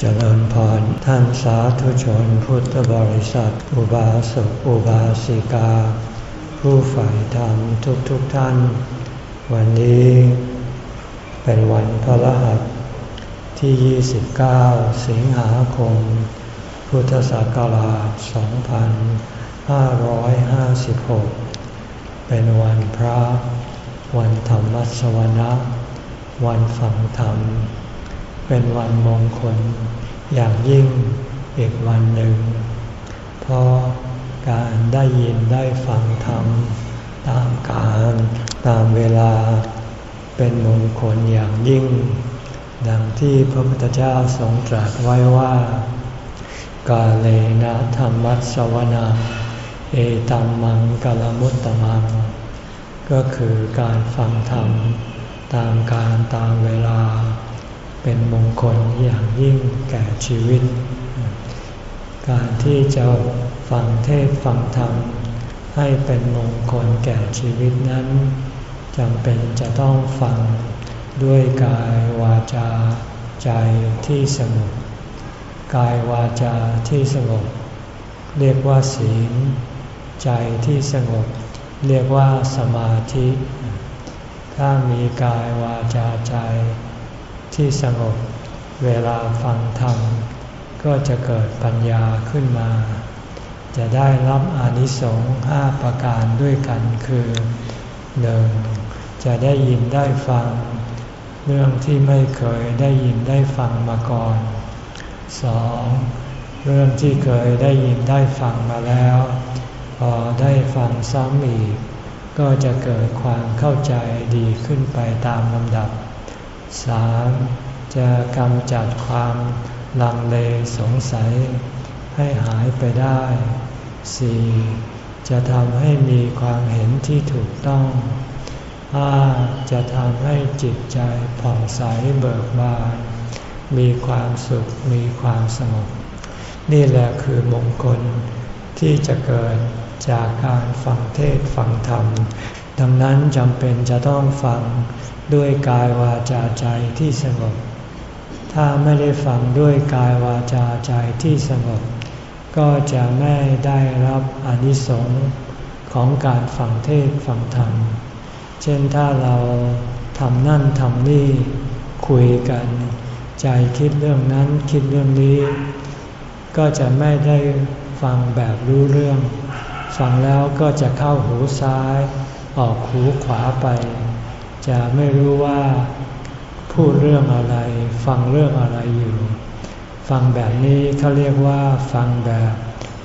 เจริญพรท่านสาธุชนพุทธบริษัท อุบาสกอุบาสิกา ผู้ฝ่ายธรรมทุกทุกท่าน วันนี้เป็นวันพระรหัสที่ 29 สิงหาคม พุทธศักราช 2556 เป็นวันพระ วันธรรมสวนะ วันฝังธรรม เป็นวันมงคล อย่างยิ่งอีกวันหนึ่ง เพราะการได้ยินได้ฟังธรรมตามการตามเวลาเป็นมงคลอย่างยิ่ง ดังที่พระพุทธเจ้าทรงตรัสไว้ว่า กาเลนะธรรมัสวนาเอตัมมังกลมุตตมัง ก็คือการฟังธรรมตามการตามเวลา เป็นมงคลอย่างยิ่งแก่ชีวิต การที่จะฟังเทศฟังธรรม ให้เป็นมงคลแก่ชีวิตนั้นจำเป็นจะต้องฟังด้วยกายวาจาใจที่สงบกายวาจาที่สงบเรียกว่าศีลใจที่สงบเรียกว่าสมาธิ ถ้ามีกายวาจาใจ ที่สงบเวลาฟังธรรม ก็จะเกิดปัญญาขึ้นมา จะได้รับอานิสงส์ห้าประการด้วยกันคือหนึ่งจะได้ยินได้ฟัง เรื่องที่ไม่เคยได้ยินได้ฟังมาก่อนสองเรื่องที่เคยได้ยินได้ฟังมาแล้ว พอได้ฟังซ้ำอีก ก็จะเกิดความเข้าใจดีขึ้นไปตามลำดับ สามจะกำจัดความลังเลสงสัย ให้หายไปได้สี่จะทำให้มีความเห็นที่ถูกต้องห้าจะทำให้จิตใจผ่องใสเบิกบานมีความสุขมีความสงบ นี่แหละคือมงคลที่จะเกิดจากการฟังเทศฟังธรรม ดังนั้นจำเป็นจะต้องฟัง ด้วยกายวาจาใจที่สงบ ถ้าไม่ได้ฟังด้วยกายวาจาใจที่สงบ ก็จะไม่ได้รับอนิสงส์ของการฟังเทศฟังธรรม เช่นถ้าเราทำนั่นทำนี่คุยกัน ใจคิดเรื่องนั้นคิดเรื่องนี้ ก็จะไม่ได้ฟังแบบรู้เรื่อง ฟังแล้วก็จะเข้าหูซ้าย ออกหูขวาไป จะไม่รู้ว่าพูดเรื่องอะไร ฟังเรื่องอะไรอยู่ ฟังแบบนี้เขาเรียกว่าฟังแบบ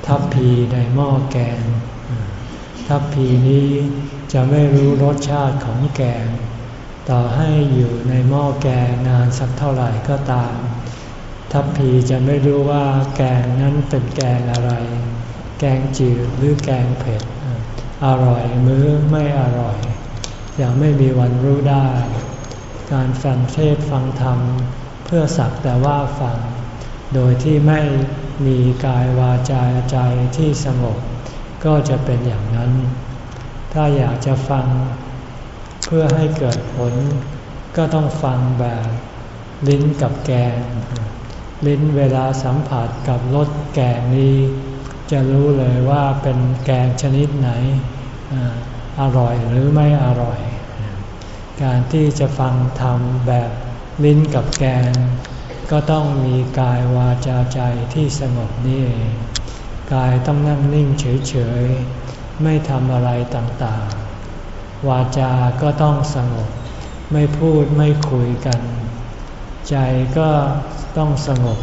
ทัพพีในหม้อแกง ทัพพีนี้จะไม่รู้รสชาติของแกง ต่อให้อยู่ในหม้อแกงนานสักเท่าไหร่ก็ตาม ทัพพีจะไม่รู้ว่าแกงนั้นเป็นแกงอะไร แกงจืดหรือแกงเผ็ด อร่อยมื้อไม่อร่อย ยังไม่มีวันรู้ได้ การฟังเทศฟังธรรม เพื่อสักแต่ว่าฟัง โดยที่ไม่มีกายวาจาใจที่สงบก็จะเป็นอย่างนั้น ถ้าอยากจะฟัง เพื่อให้เกิดผล ก็ต้องฟังแบบลิ้นกับแกง ลิ้นเวลาสัมผัสกับรสแกงนี้ จะรู้เลยว่าเป็นแกงชนิดไหน อร่อยหรือไม่อร่อย การที่จะฟังธรรมแบบลิ้นกับแกน ก็ต้องมีกายวาจาใจที่สงบนี่กายต้องนั่งนิ่งเฉยๆ ไม่ทำอะไรต่างๆ วาจาก็ต้องสงบ ไม่พูดไม่คุยกัน ใจก็ต้องสงบ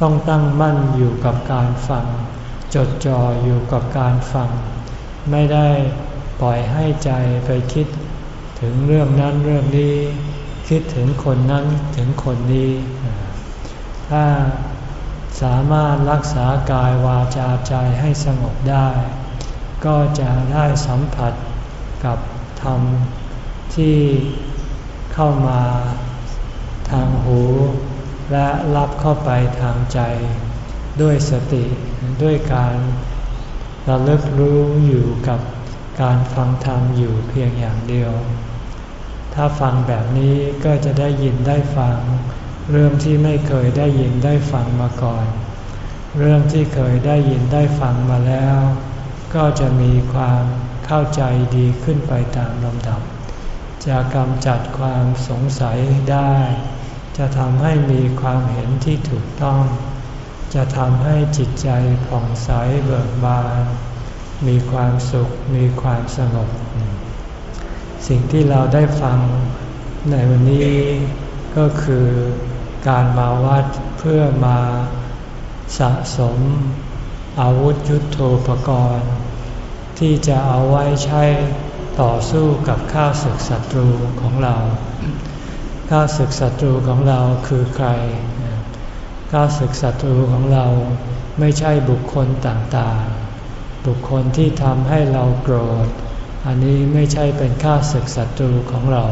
ต้องตั้งมั่นอยู่กับการฟัง จดจ่ออยู่กับการฟัง ไม่ได้ ปล่อยให้ใจไปคิดถึงเรื่องนั้นเรื่องนี้ คิดถึงคนนั้นถึงคนนี้ ถ้าสามารถรักษากายวาจาใจให้สงบได้ ก็จะได้สัมผัสกับธรรมที่เข้ามาทางหู และรับเข้าไปทางใจ ด้วยสติด้วยการระลึกรู้อยู่กับ การฟังธรรมอยู่เพียงอย่างเดียว ถ้าฟังแบบนี้ก็จะได้ยินได้ฟัง เรื่องที่ไม่เคยได้ยินได้ฟังมาก่อน เรื่องที่เคยได้ยินได้ฟังมาแล้ว ก็จะมีความเข้าใจดีขึ้นไปตามลำดับ จะกำจัดความสงสัยได้ จะทำให้มีความเห็นที่ถูกต้อง จะทำให้จิตใจผ่องใสเบิกบาน มีความสุข มีความสงบ สิ่งที่เราได้ฟังในวันนี้ก็คือการมาวัดเพื่อมาสะสมอาวุธยุโทโธปกรณ์ ที่จะเอาไว้ใช้ต่อสู้กับข้าศึกศัตรูของเราข้าศึกศัตรูของเราคือใครข้าศึกศัตรูของเราไม่ใช่บุคคลต่างๆ บุคคลที่ทำให้เราโกรธ อันนี้ไม่ใช่เป็นข้าศึกศัตรูของเรา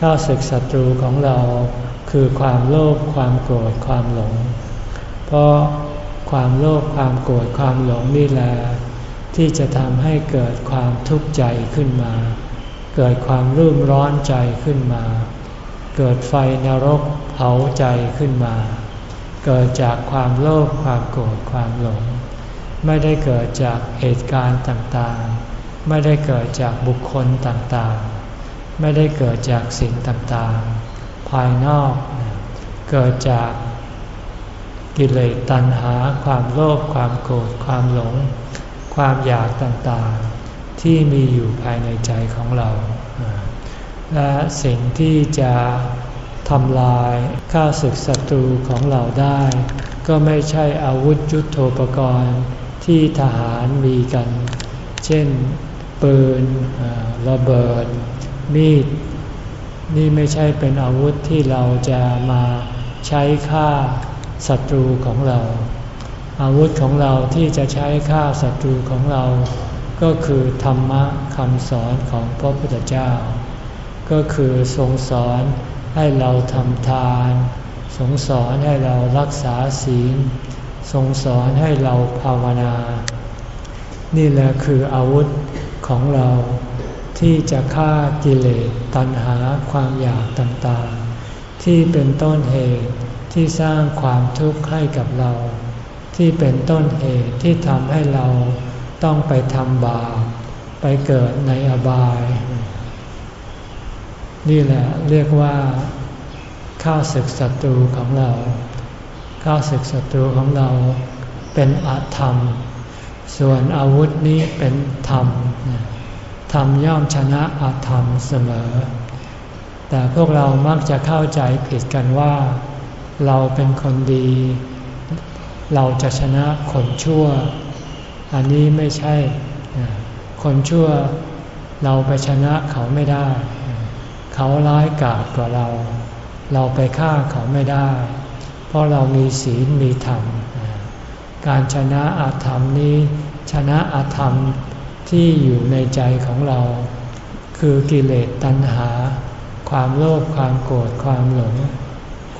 ข้าศึกศัตรูของเราคือความโลภความโกรธความหลง เพราะความโลภความโกรธความหลงนี่แหละที่จะทำให้เกิดความทุกข์ใจขึ้นมา เกิดความรุ่มร้อนใจขึ้นมา เกิดไฟนรกเผาใจขึ้นมา เกิดจากความโลภความโกรธความหลง ไม่ได้เกิดจากเหตุการณ์ต่างๆ ไม่ได้เกิดจากบุคคลต่างๆ ไม่ได้เกิดจากสิ่งต่างๆ ภายนอก เกิดจากกิเลสตัณหา ความโลภความโกรธความหลง ความอยากต่างๆ ที่มีอยู่ภายในใจของเรา และสิ่งที่จะทำลายข้าศึกศัตรูของเราได้ ก็ไม่ใช่อาวุธยุโทโธปกรณ์ ที่ทหารมีกัน เช่น ปืนระเบิด มีด นี่ไม่ใช่เป็นอาวุธที่เราจะมาใช้ฆ่าศัตรูของเรา อาวุธของเราที่จะใช้ฆ่าศัตรูของเรา ก็คือธรรมะคำสอนของพระพุทธเจ้า ก็คือทรงสอนให้เราทำทานทรงสอนให้เรารักษาศีล ทรงสอนให้เราภาวนา นี่แหละคืออาวุธของเราที่จะฆ่ากิเลสตัณหาความอยากต่างๆ ที่เป็นต้นเหตุที่สร้างความทุกข์ให้กับเรา ที่เป็นต้นเหตุที่ทำให้เราต้องไปทำบาปไปเกิดในอบาย นี่แหละเรียกว่าข้าศึกศัตรูของเรา ข้าศึกศัตรูของเราเป็นอาธรรม ส่วนอาวุธนี้เป็นธรรม ธรรมย่อมชนะอาธรรมเสมอ แต่พวกเรามักจะเข้าใจผิดกันว่า เราเป็นคนดี เราจะชนะคนชั่ว อันนี้ไม่ใช่ คนชั่วเราไปชนะเขาไม่ได้ เขาร้ายกาจกว่าเรา เราไปฆ่าเขาไม่ได้ ราะเรามีศีลมีธรรม การชนะอาธรรมนี้ชนะอาธรรมที่อยู่ในใจของเรา คือกิเลสตัณหา ความโลภความโกรธความหลง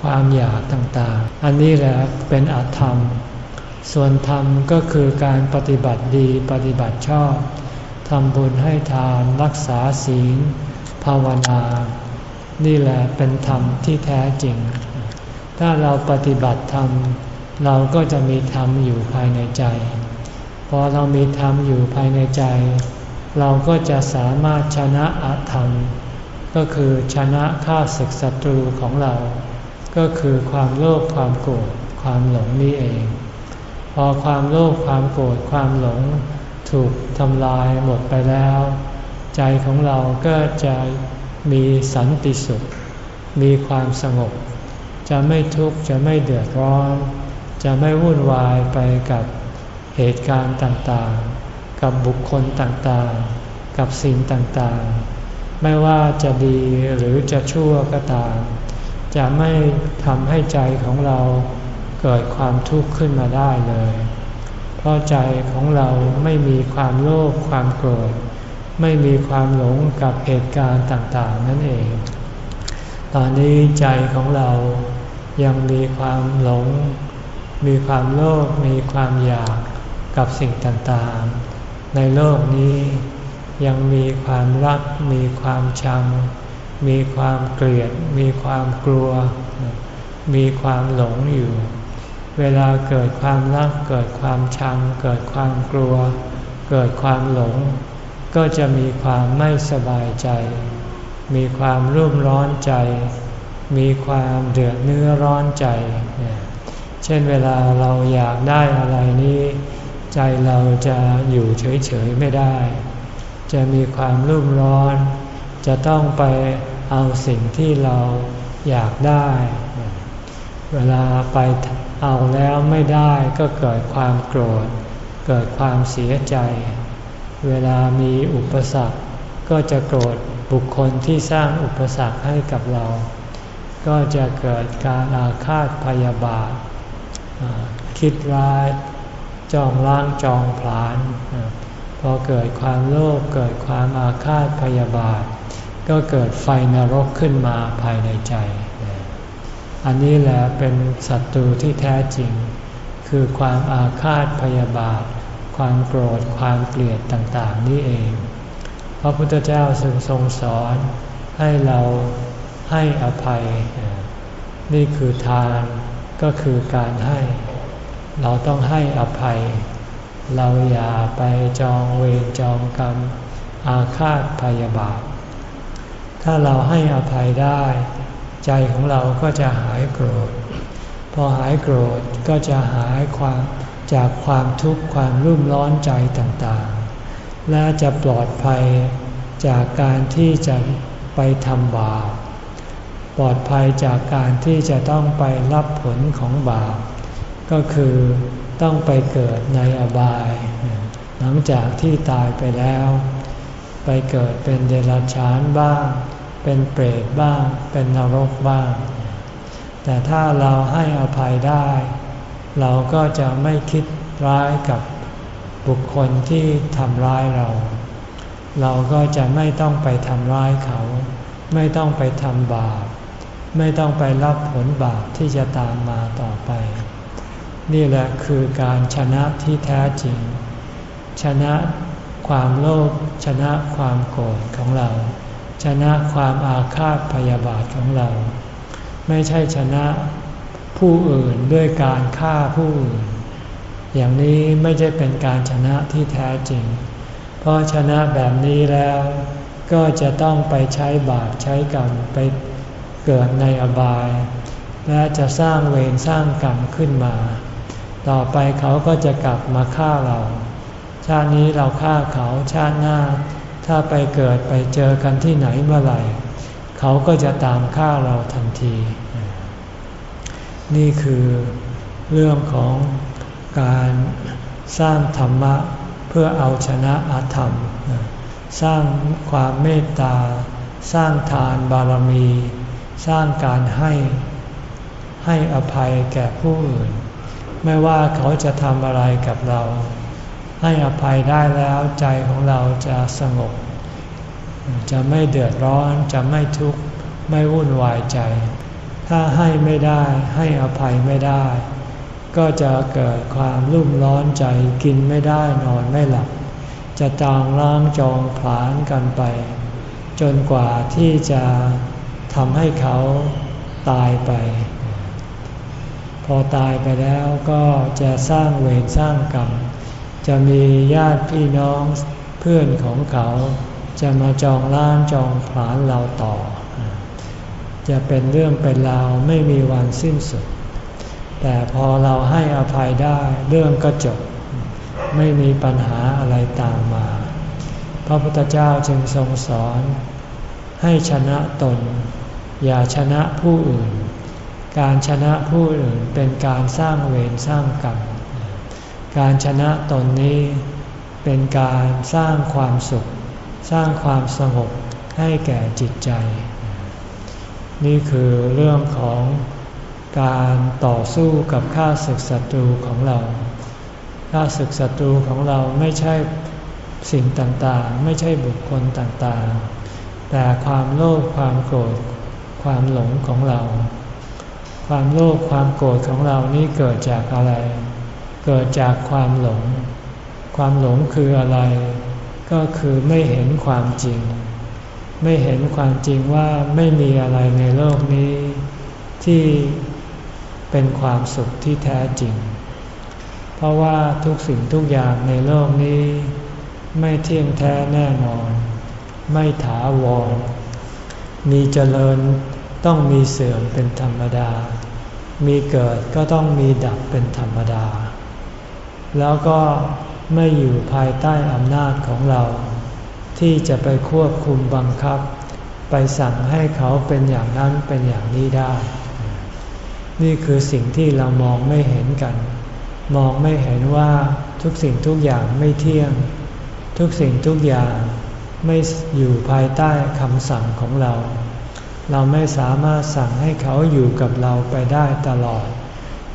ความอยากต่างๆ อันนี้แหละเป็นอาธรรม ส่วนธรรมก็คือการปฏิบัติดีปฏิบัติชอบทำบุญให้ทานรักษาศีล ภาวนา นี่แหละเป็นธรรมที่แท้จริง ถ้าเราปฏิบัติธรรม เราก็จะมีธรรมอยู่ภายในใจ พอเรามีธรรมอยู่ภายในใจ เราก็จะสามารถชนะอาธรรม ก็คือชนะข้าศึกศัตรูของเรา ก็คือความโลภความโกรธความหลงนี่เอง พอความโลภความโกรธความหลง ถูกทำลายหมดไปแล้ว ใจของเราก็จะมีสันติสุข มีความสงบ จะไม่ทุกข์จะไม่เดือดร้อน จะไม่วุ่นวายไปกับเหตุการณ์ต่างๆ กับบุคคลต่างๆ กับสิ่งต่างๆ ไม่ว่าจะดีหรือจะชั่วก็ตาม จะไม่ทำให้ใจของเราเกิดความทุกข์ขึ้นมาได้เลย เพราะใจของเราไม่มีความโลภความโกรธ ไม่มีความหลงกับเหตุการณ์ต่างๆ นั่นเอง ตอนนี้ใจของเรา ยังมีความหลง มีความโลภมีความอยากกับสิ่งต่างๆ ในโลกนี้ ยังมีความรัก มีความชัง มีความเกลียด มีความกลัว มีความหลงอยู่ เวลาเกิดความรัก เกิดความชัง เกิดความกลัว เกิดความหลง ก็จะมีความไม่สบายใจ มีความรุ่มร้อนใจ มีความเดือดเนื้อร้อนใจ เช่นเวลาเราอยากได้อะไรนี้ ใจเราจะอยู่เฉยๆไม่ได้ จะมีความรุ่มร้อน จะต้องไปเอาสิ่งที่เราอยากได้ เวลาไปเอาแล้วไม่ได้ก็เกิดความโกรธ เกิดความเสียใจ เวลามีอุปสรรคก็จะโกรธบุคคลที่สร้างอุปสรรคให้กับเรา ก็จะเกิดการอาฆาตพยาบาท คิดร้ายจองล้างจองผลาญพอเกิดความโลภเกิดความอาฆาตพยาบาท ก็เกิดไฟนรกขึ้นมาภายในใจ อันนี้แหละเป็นศัตรูที่แท้จริง คือความอาฆาตพยาบาท ความโกรธความเกลียดต่างๆ นี่เอง พระพุทธเจ้าทรงทรงสอนให้เรา ให้อภัย นี่คือทานก็คือการให้ เราต้องให้อภัย เราอย่าไปจองเวรจองกรรม อาฆาตพยาบาท ถ้าเราให้อภัยได้ ใจของเราก็จะหายโกรธ พอหายโกรธก็จะหายความจากความทุกข์ความรุ่มร้อนใจต่างๆ และจะปลอดภัยจากการที่จะไปทำบาป ปลอดภัยจากการที่จะต้องไปรับผลของบาป ก็คือต้องไปเกิดในอบาย หลังจากที่ตายไปแล้ว ไปเกิดเป็นเดรัจฉานบ้าง เป็นเปรตบ้าง เป็นนรกบ้าง แต่ถ้าเราให้อภัยได้ เราก็จะไม่คิดร้ายกับบุคคลที่ทำร้ายเรา เราก็จะไม่ต้องไปทำร้ายเขา ไม่ต้องไปทำบาป ไม่ต้องไปรับผลบาปที่จะตามมาต่อไป นี่แหละคือการชนะที่แท้จริง ชนะความโลภชนะความโกรธของเรา ชนะความอาฆาตพยาบาทของเรา ไม่ใช่ชนะผู้อื่นด้วยการฆ่าผู้อื่น อย่างนี้ไม่ใช่เป็นการชนะที่แท้จริง เพราะชนะแบบนี้แล้ว ก็จะต้องไปใช้บาปใช้กรรมไป เกิดในอบาย และจะสร้างเวรสร้างกรรมขึ้นมา ต่อไปเขาก็จะกลับมาฆ่าเรา ชาตินี้เราฆ่าเขาชาติหน้า ถ้าไปเกิดไปเจอกันที่ไหนเมื่อไหร่ เขาก็จะตามฆ่าเราทันที นี่คือเรื่องของการสร้างธรรมะเพื่อเอาชนะอาธรรม สร้างความเมตตา สร้างทานบารมี สร้างการให้ให้อภัยแก่ผู้อื่น ไม่ว่าเขาจะทำอะไรกับเรา ให้อภัยได้แล้วใจของเราจะสงบ จะไม่เดือดร้อนจะไม่ทุกข์ไม่วุ่นวายใจ ถ้าให้ไม่ได้ให้อภัยไม่ได้ ก็จะเกิดความรุ่มร้อนใจกินไม่ได้นอนไม่หลับ จะจองล้างจองผลานกันไป จนกว่าที่จะ ทำให้เขาตายไป พอตายไปแล้วก็จะสร้างเวรสร้างกรรม จะมีญาติพี่น้องเพื่อนของเขา จะมาจองล้านจองผลานเราต่อ จะเป็นเรื่องเป็นราวไม่มีวันสิ้นสุด แต่พอเราให้อภัยได้เรื่องก็จบ ไม่มีปัญหาอะไรตามมา พระพุทธเจ้าจึงทรงสอนให้ชนะตน อย่าชนะผู้อื่น การชนะผู้อื่นเป็นการสร้างเวรสร้างกรรม การชนะตนนี้เป็นการสร้างความสุข สร้างความสงบให้แก่จิตใจ นี่คือเรื่องของการต่อสู้กับข้าศึกศัตรูของเราข้าศึกศัตรูของเราไม่ใช่สิ่งต่างๆ ไม่ใช่บุคคลต่างๆ แต่ความโลภความโกรธ ความหลงของเรา ความโลภความโกรธของเรานี่เกิดจากอะไร เกิดจากความหลง ความหลงคืออะไร ก็คือไม่เห็นความจริง ไม่เห็นความจริงว่าไม่มีอะไรในโลกนี้ ที่เป็นความสุขที่แท้จริง เพราะว่าทุกสิ่งทุกอย่างในโลกนี้ ไม่เที่ยงแท้แน่นอน ไม่ถาวรมีเจริญ ต้องมีเสื่อมเป็นธรรมดา มีเกิดก็ต้องมีดับเป็นธรรมดา แล้วก็ไม่อยู่ภายใต้อำนาจของเรา ที่จะไปควบคุมบังคับ ไปสั่งให้เขาเป็นอย่างนั้นเป็นอย่างนี้ได้ นี่คือสิ่งที่เรามองไม่เห็นกัน มองไม่เห็นว่าทุกสิ่งทุกอย่างไม่เที่ยง ทุกสิ่งทุกอย่างไม่อยู่ภายใต้คำสั่งของเรา เราไม่สามารถสั่งให้เขาอยู่กับเราไปได้ตลอด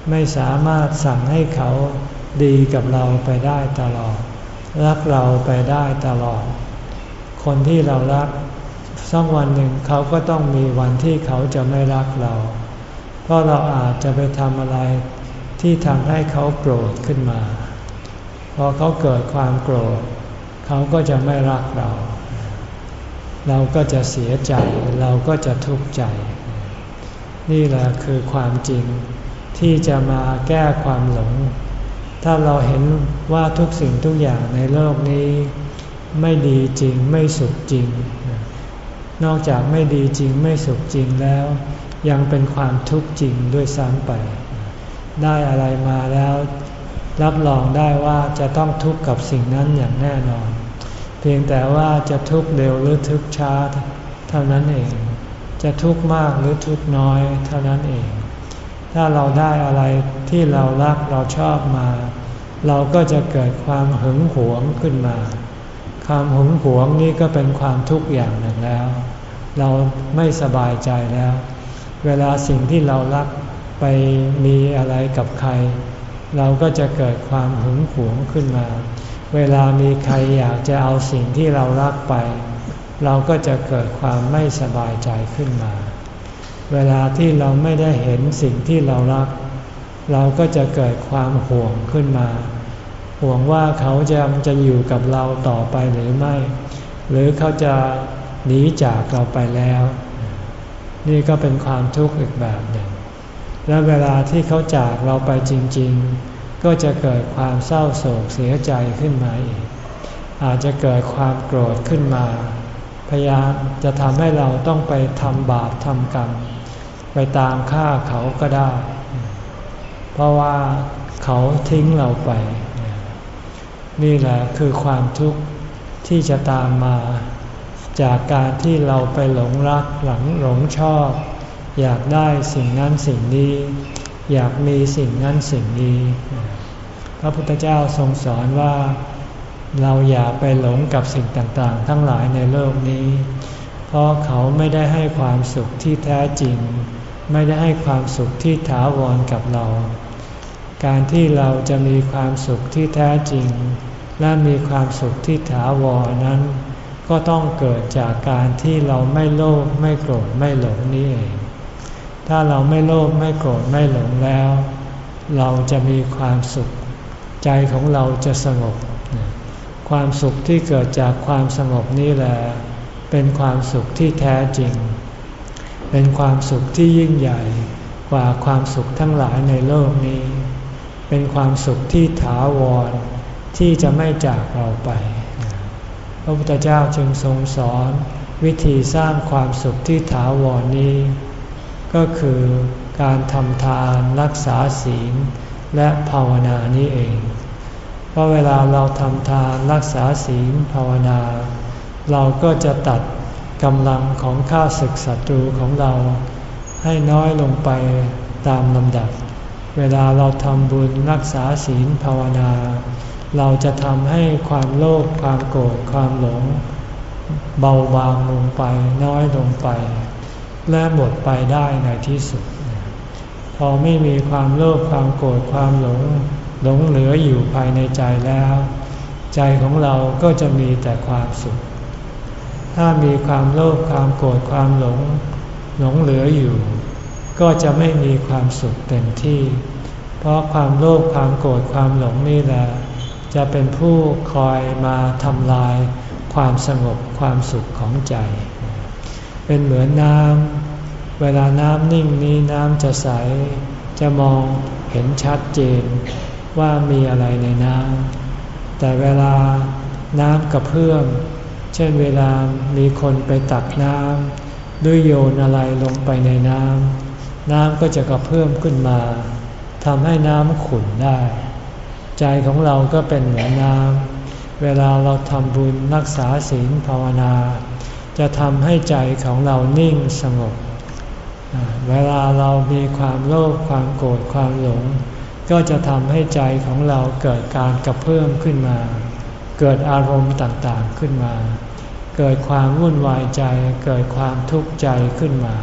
ไม่สามารถสั่งให้เขาดีกับเราไปได้ตลอด รักเราไปได้ตลอด คนที่เรารักสักวันหนึ่งเขาก็ต้องมีวันที่เขาจะไม่รักเรา เพราะเราอาจจะไปทำอะไรที่ทำให้เขาโกรธขึ้นมา พอเขาเกิดความโกรธ เขาก็จะไม่รักเรา เราก็จะเสียใจเราก็จะทุกข์ใจ นี่แหละคือความจริงที่จะมาแก้ความหลง ถ้าเราเห็นว่าทุกสิ่งทุกอย่างในโลกนี้ ไม่ดีจริงไม่สุขจริง นอกจากไม่ดีจริงไม่สุขจริงแล้ว ยังเป็นความทุกข์จริงด้วยซ้ำไป ได้อะไรมาแล้ว รับรองได้ว่าจะต้องทุกข์กับสิ่งนั้นอย่างแน่นอน เพียงแต่ว่าจะทุกข์เร็วหรือทุกข์ช้าเท่านั้นเอง จะทุกข์มากหรือทุกข์น้อยเท่านั้นเอง ถ้าเราได้อะไรที่เรารักเราชอบมา เราก็จะเกิดความหึงหวงขึ้นมา ความหึงหวงนี่ก็เป็นความทุกข์อย่างหนึ่งแล้ว เราไม่สบายใจแล้ว เวลาสิ่งที่เรารักไปมีอะไรกับใคร เราก็จะเกิดความหึงหวงขึ้นมา เวลามีใครอยากจะเอาสิ่งที่เรารักไป เราก็จะเกิดความไม่สบายใจขึ้นมา เวลาที่เราไม่ได้เห็นสิ่งที่เรารัก เราก็จะเกิดความห่วงขึ้นมา ห่วงว่าเขาจะจะอยู่กับเราต่อไปหรือไม่ หรือเขาจะหนีจากเราไปแล้ว นี่ก็เป็นความทุกข์อีกแบบหนึ่ง และเวลาที่เขาจากเราไปจริง ๆ ก็จะเกิดความเศร้าโศกเสียใจขึ้นมาอีก อาจจะเกิดความโกรธขึ้นมา พยายามจะทำให้เราต้องไปทำบาปทำกรรม ไปตามฆ่าเขาก็ได้ เพราะว่าเขาทิ้งเราไป นี่แหละคือความทุกข์ที่จะตามมา จากการที่เราไปหลงรักหลังหลงชอบ อยากได้สิ่งนั้นสิ่งนี้ อยากมีสิ่งนั้นสิ่งนี้ พระพุทธเจ้าทรงสอนว่าเราอย่าไปหลงกับสิ่งต่างๆ ทั้งหลายในโลกนี้ เพราะเขาไม่ได้ให้ความสุขที่แท้จริง ไม่ได้ให้ความสุขที่ถาวรกับเรา การที่เราจะมีความสุขที่แท้จริง และมีความสุขที่ถาวรนั้น ก็ต้องเกิดจากการที่เราไม่โลภไม่โกรธไม่หลงนี่เอง ถ้าเราไม่โลภไม่โกรธไม่หลงแล้ว เราจะมีความสุข ใจของเราจะสงบ ความสุขที่เกิดจากความสงบนี่แหละเป็นความสุขที่แท้จริง เป็นความสุขที่ยิ่งใหญ่กว่าความสุขทั้งหลายในโลกนี้ เป็นความสุขที่ถาวรที่จะไม่จากเราไป พระพุทธเจ้าจึงทรงสอนวิธีสร้างความสุขที่ถาวรนี้ ก็คือการทำทานรักษาศีล และภาวนานี้เอง เพราะเวลาเราทำทานรักษาศีลภาวนา เราก็จะตัดกำลังของข้าศึกศัตรูของเรา ให้น้อยลงไปตามลำดับ เวลาเราทำบุญรักษาศีลภาวนา เราจะทำให้ความโลภความโกรธความหลง เบาบางลงไปน้อยลงไป และหมดไปได้ในที่สุด อไม่มีความโลภความโกรธความหลง หลงเหลืออยู่ภายในใจแล้ว ใจของเราก็จะมีแต่ความสุข ถ้ามีความโลภความโกรธความหลง หลงเหลืออยู่ ก็จะไม่มีความสุขเต็มที่ เพราะความโลภความโกรธความหลงนี่แหละจะเป็นผู้คอยมาทำลาย ความสงบความสุขของใจ เป็นเหมือนน้ำ เวลาน้ำนิ่งนี้น้ำจะใส จะมองเห็นชัดเจนว่ามีอะไรในน้ำแต่เวลาน้ำกระเพื่อมเช่นเวลามีคนไปตักน้ำด้วยโยนอะไรลงไปในน้ำน้ำก็จะกระเพื่อมขึ้นมาทำให้น้ำขุ่นได้ ใจของเราก็เป็นเหมือนน้ำเวลาเราทำบุญรักษาศีลภาวนา จะทำให้ใจของเรานิ่งสงบ เวลาเรามีความโลภความโกรธความหลง ก็จะทำให้ใจของเราเกิดการกระเพื่อมขึ้นมา เกิดอารมณ์ต่างๆขึ้นมา เกิดความวุ่นวายใจ เกิดความทุกข์ใจขึ้นมา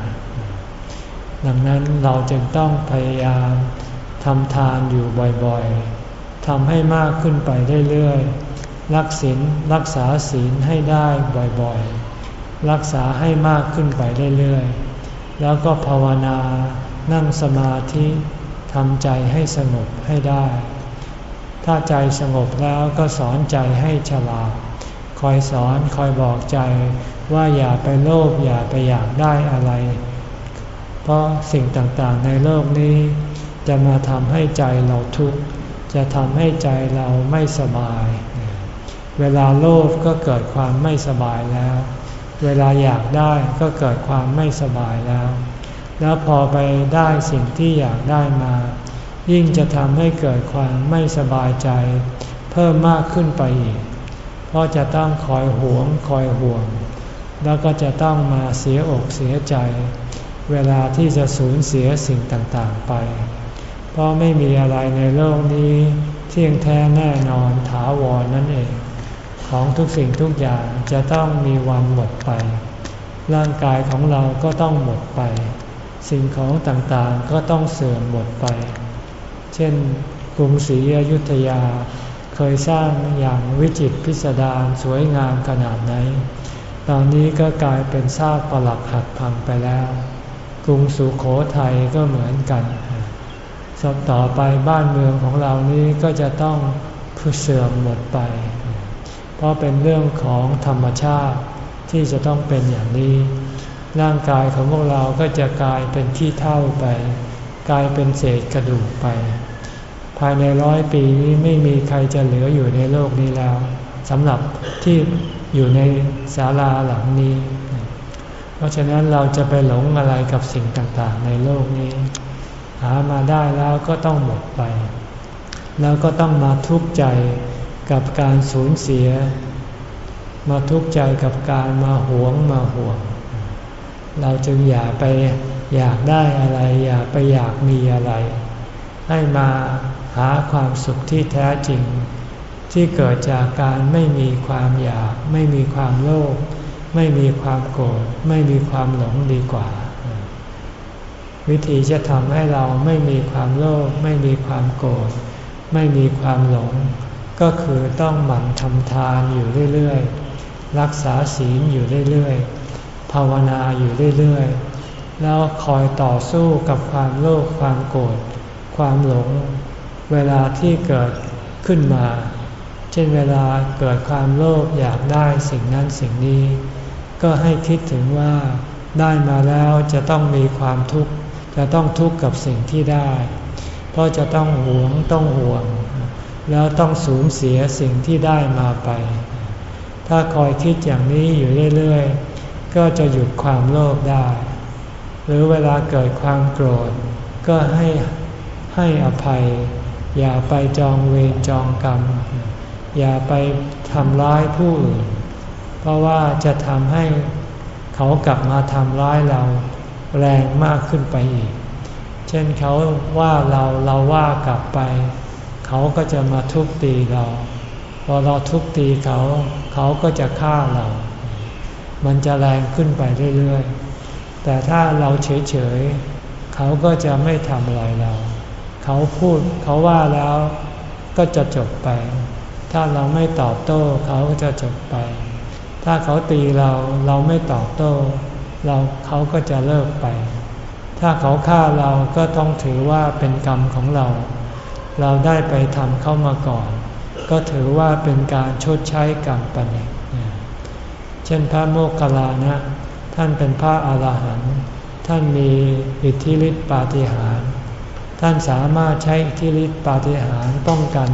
ดังนั้นเราจึงต้องพยายามทำทานอยู่บ่อยๆทำให้มากขึ้นไปเรื่อยๆรักศีลรักษาศีลให้ได้บ่อยๆ รักษาให้มากขึ้นไปเรื่อยๆ แล้วก็ภาวนา นั่งสมาธิทำใจให้สงบให้ได้ ถ้าใจสงบแล้วก็สอนใจให้ฉลาด คอยสอนคอยบอกใจว่าอย่าไปโลภอย่าไปอยากได้อะไร เพราะสิ่งต่างๆในโลกนี้ จะมาทำให้ใจเราทุกข์จะทำให้ใจเราไม่สบาย เวลาโลภก็เกิดความไม่สบายแล้ว เวลาอยากได้ก็เกิดความไม่สบายแล้ว แล้วพอไปได้สิ่งที่อยากได้มา ยิ่งจะทำให้เกิดความไม่สบายใจ เพิ่มมากขึ้นไปอีก เพราะจะต้องคอยหวงคอยห่วง แล้วก็จะต้องมาเสียอกเสียใจ เวลาที่จะสูญเสียสิ่งต่างๆไป เพราะไม่มีอะไรในโลกนี้เที่ยงแท้แน่นอนถาวรนนั่นเอง ของทุกสิ่งทุกอย่างจะต้องมีวันหมดไป ร่างกายของเราก็ต้องหมดไป สิ่งของต่างๆก็ต้องเสื่อมหมดไป เช่นกรุงศรีอยุธยาเคยสร้างอย่างวิจิตรพิสดารสวยงามขนาดไหน ตอนนี้ก็กลายเป็นซากปลักหักพังไปแล้ว กรุงสุขโขทัยก็เหมือนกันสับต่อไปบ้านเมืองของเรานี้ก็จะต้องเสื่อมหมดไป เพราะเป็นเรื่องของธรรมชาติที่จะต้องเป็นอย่างนี้ ร่างกายของพวกเราก็จะกลายเป็นที่เท่าไป กลายเป็นเศษกระดูกไป ภายในร้อยปีนี้ไม่มีใครจะเหลืออยู่ในโลกนี้แล้วสำหรับที่อยู่ในศาลาหลังนี้ เพราะฉะนั้นเราจะไปหลงอะไรกับสิ่งต่างๆ ในโลกนี้ หามาได้แล้วก็ต้องหมดไป แล้วก็ต้องมาทุกข์ใจ กับการสูญเสีย มาทุกข์ใจกับการมาหวงมาห่วง เราจึงอย่าไปอยากได้อะไร อย่าไปอยากมีอะไร ให้มาหาความสุขที่แท้จริง ที่เกิดจากการไม่มีความอยาก ไม่มีความโลภไม่มีความโกรธไม่มีความหลงดีกว่า วิธีจะทำให้เราไม่มีความโลภไม่มีความโกรธไม่มีความหลง ก็คือต้องหมั่นทำทานอยู่เรื่อยๆ รักษาศีลอยู่เรื่อยๆ ภาวนาอยู่เรื่อยๆ แล้วคอยต่อสู้กับความโลภความโกรธความหลง เวลาที่เกิดขึ้นมา เช่นเวลาเกิดความโลภอยากได้สิ่งนั้นสิ่งนี้ ก็ให้คิดถึงว่าได้มาแล้วจะต้องมีความทุกข์จะต้องทุกข์กับสิ่งที่ได้ เพราะจะต้องหวงต้องห่วง แล้วต้องสูญเสียสิ่งที่ได้มาไป ถ้าคอยคิดอย่างนี้อยู่เรื่อยๆ ก็จะหยุดความโลภได้ หรือเวลาเกิดความโกรธ ก็ให้ให้อภัย อย่าไปจองเวรจองกรรม อย่าไปทำร้ายผู้อื่น เพราะว่าจะทำให้เขากลับมาทำร้ายเราแรงมากขึ้นไปอีก เช่นเขาว่าเราเราว่ากลับไป เขาก็จะมาทุบตีเรา พอเราทุบตีเขา เขาก็จะฆ่าเรา มันจะแรงขึ้นไปเรื่อยๆ แต่ถ้าเราเฉยๆ เขาก็จะไม่ทำอะไรเรา เขาพูดเขาว่าแล้วก็จะจบไป ถ้าเราไม่ตอบโต้เขาก็จะจบไป ถ้าเขาตีเราเราไม่ตอบโต้ เราเขาก็จะเลิกไป ถ้าเขาฆ่าเราก็ต้องถือว่าเป็นกรรมของเรา เราได้ไปทำเข้ามาก่อน ก็ถือว่าเป็นการชดใช้กรรมปันเช่นพระโมคคัลลานะ ท่านเป็นพระอาหารหันต์ท่านมีอิทธิฤทธิปาฏิหาริย์ท่านสามารถใช้อิทธิฤทธิปาฏิหาริย์ป้องกัน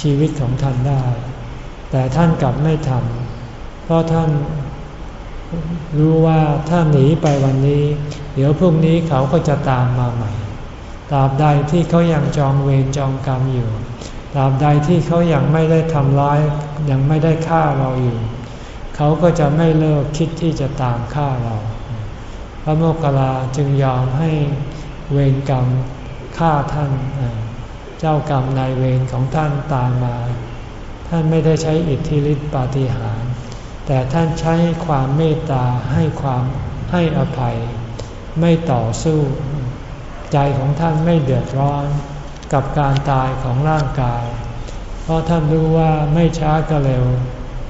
ชีวิตของท่านได้ แต่ท่านกลับไม่ทำเพราะท่านรู้ว่าถ้าหนีไปวันนี้ เดี๋ยวพรุ่งนี้เขาก็จะตามมาใหม่ ตราบใดที่เขายังจองเวรจองกรรมอยู่ ตราบใดที่เขายังไม่ได้ทำร้าย ยังไม่ได้ฆ่าเราอยู่ เขาก็จะไม่เลิกคิดที่จะตามฆ่าเรา พระโมคคัลลาจึงยอมให้เวรกรรมฆ่าท่าน เจ้ากรรมนายเวรของท่านตามมา ท่านไม่ได้ใช้อิทธิฤทธิปาฏิหาริย์ แต่ท่านใช้ความเมตตาให้ความให้อภัย ไม่ต่อสู้ ใจของท่านไม่เดือดร้อนกับการตายของร่างกาย เพราะท่านรู้ว่าไม่ช้าก็เร็ว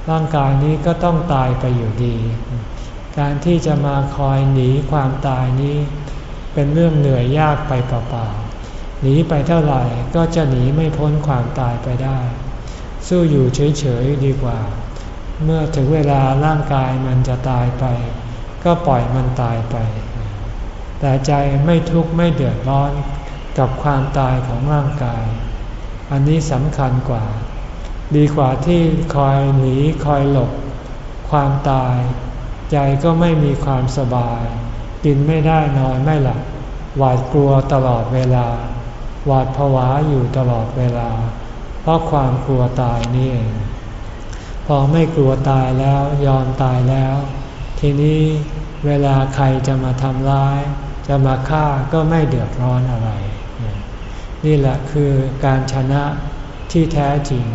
ร่างกายนี้ก็ต้องตายไปอยู่ดี การที่จะมาคอยหนีความตายนี้ เป็นเรื่องเหนื่อยยากไปเปล่าๆ หนีไปเท่าไหร่ก็จะหนีไม่พ้นความตายไปได้ สู้อยู่เฉยๆดีกว่า เมื่อถึงเวลาร่างกายมันจะตายไป ก็ปล่อยมันตายไป แต่ใจไม่ทุกข์ไม่เดือดร้อนกับความตายของร่างกาย อันนี้สำคัญกว่า ดีกว่าที่คอยหนีคอยหลบ ความตาย ใจก็ไม่มีความสบาย กินไม่ได้นอนไม่หลับหวาดกลัวตลอดเวลา หวาดผวาอยู่ตลอดเวลา เพราะความกลัวตายนี่เอง พอไม่กลัวตายแล้วยอมตายแล้ว ทีนี้เวลาใครจะมาทำร้าย จะมาฆ่าก็ไม่เดือดร้อนอะไร นี่แหละคือการชนะที่แท้จริง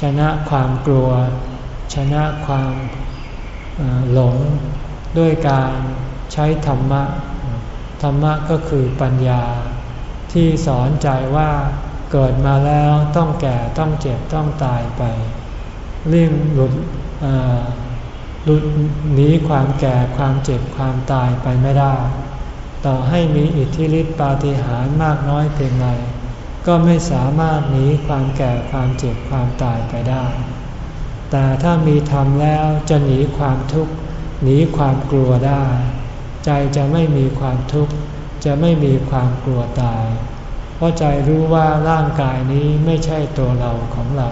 ชนะความกลัว ชนะความหลงด้วยการใช้ธรรมะ ธรรมะก็คือปัญญา ที่สอนใจว่าเกิดมาแล้วต้องแก่ต้องเจ็บต้องตายไปเลี่ยงหลุดหลุดหนีความแก่ความเจ็บความตายไปไม่ได้ ต่อให้มีอิทธิฤทธิปาฏิหาริย์มากน้อยเพียงไรก็ไม่สามารถหนีความแก่ความเจ็บความตายไปได้ แต่ถ้ามีธรรมแล้วจะหนีความทุกข์หนีความกลัวได้ ใจจะไม่มีความทุกข์จะไม่มีความกลัวตาย เพราะใจรู้ว่าร่างกายนี้ไม่ใช่ตัวเราของเรา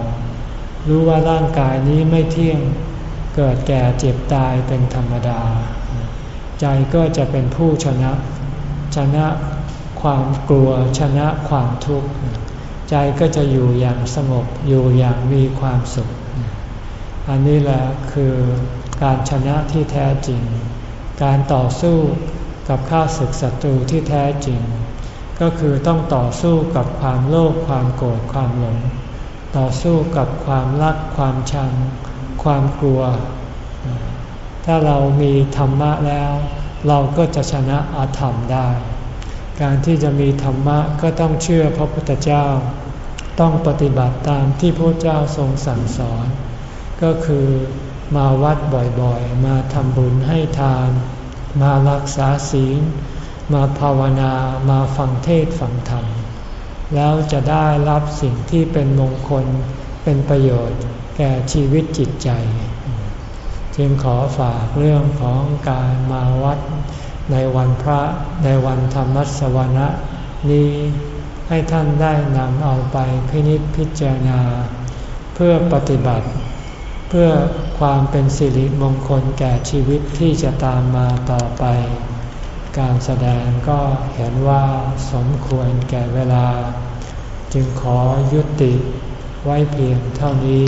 รู้ว่าร่างกายนี้ไม่เที่ยง เกิดแก่เจ็บตายเป็นธรรมดา ใจก็จะเป็นผู้ชนะ ชนะความกลัวชนะความทุกข์ ใจก็จะอยู่อย่างสงบอยู่อย่างมีความสุข อันนี้แหละคือการชนะที่แท้จริง การต่อสู้กับข้าศึกศัตรูที่แท้จริง ก็คือต้องต่อสู้กับความโลภความโกรธความหลง ต่อสู้กับความรักความชัง ความกลัว ถ้าเรามีธรรมะแล้ว เราก็จะชนะอาธรรมได้ การที่จะมีธรรมะก็ต้องเชื่อพระพุทธเจ้า ต้องปฏิบัติตามที่พระเจ้าทรงสั่งสอน ก็คือมาวัดบ่อยๆ มาทำบุญให้ทาน มารักษาศีล มาภาวนา มาฟังเทศฟังธรรม แล้วจะได้รับสิ่งที่เป็นมงคล เป็นประโยชน์แก่ชีวิตจิตใจ จึงขอฝากเรื่องของการมาวัดในวันพระในวันธรรมสวนะนี้ให้ท่านได้นำเอาไปพินิจพิจารณา เพื่อปฏิบัติ เพื่อความเป็นสิริมงคลแก่ชีวิตที่จะตามมาต่อไป การแสดงก็เห็นว่าสมควรแก่เวลา จึงขอยุติไว้เพียงเท่านี้